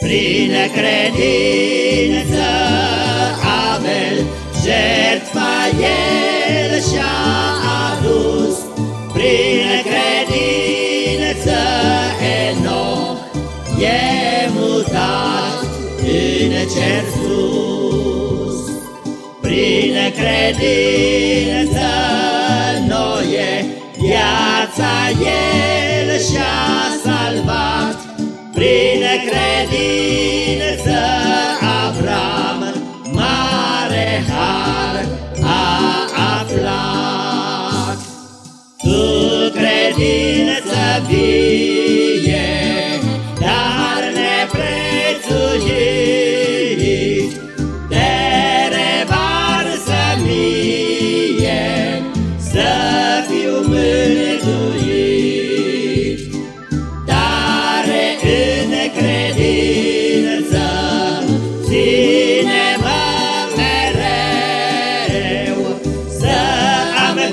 Prin credință Abel jertfa el și-a adus, Prin credință Enoch e mutat în cer sus. Prin credință Noie viața el și-a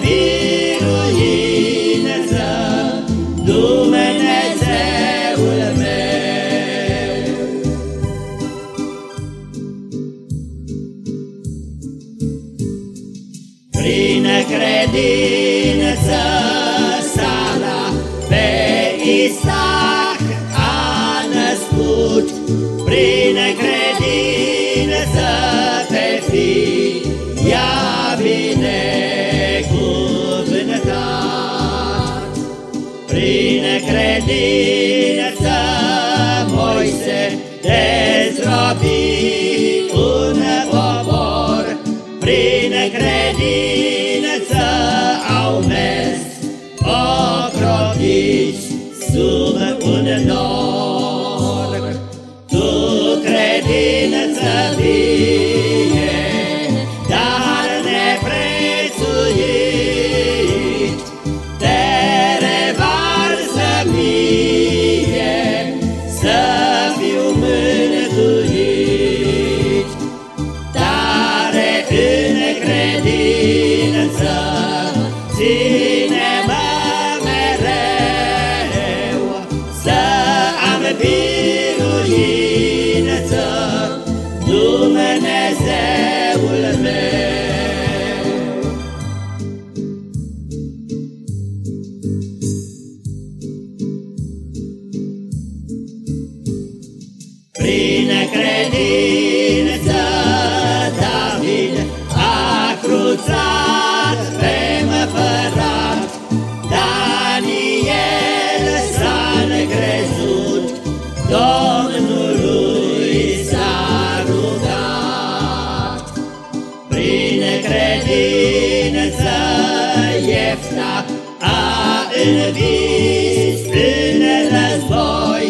biruință, Dumnezeul meu. Prin credință Sara pe Isaac a născut, Prin credință Moise dezrobi un popor, Prin credință au mers ocrotiți sub un nor. Credință David a cruțat pe împărat, Daniel s-a încrezut, Domnului s-a rugat. Prin credință Iefta a învins în război,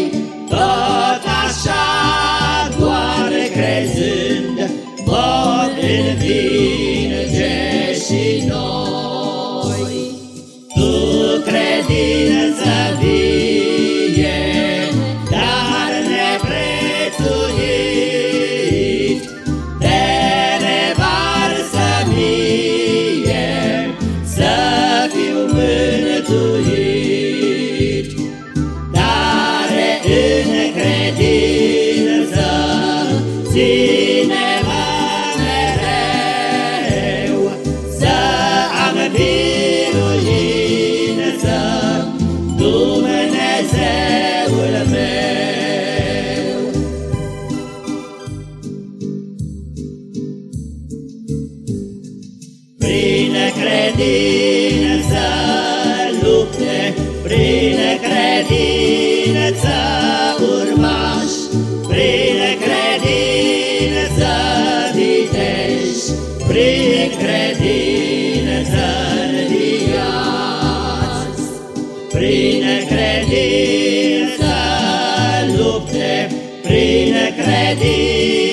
Prin credință lupte, prin credință urmaș, prin credință vitești, prin credință înviați. Prin credință lupte, prin credință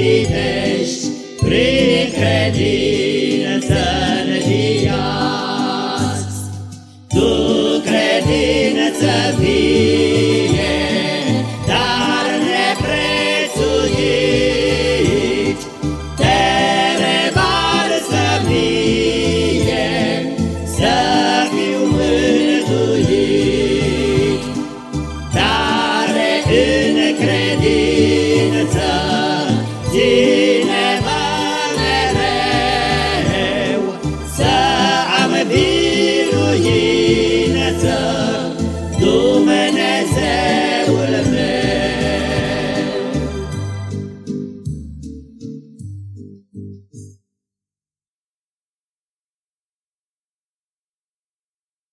credință vitești, prin credință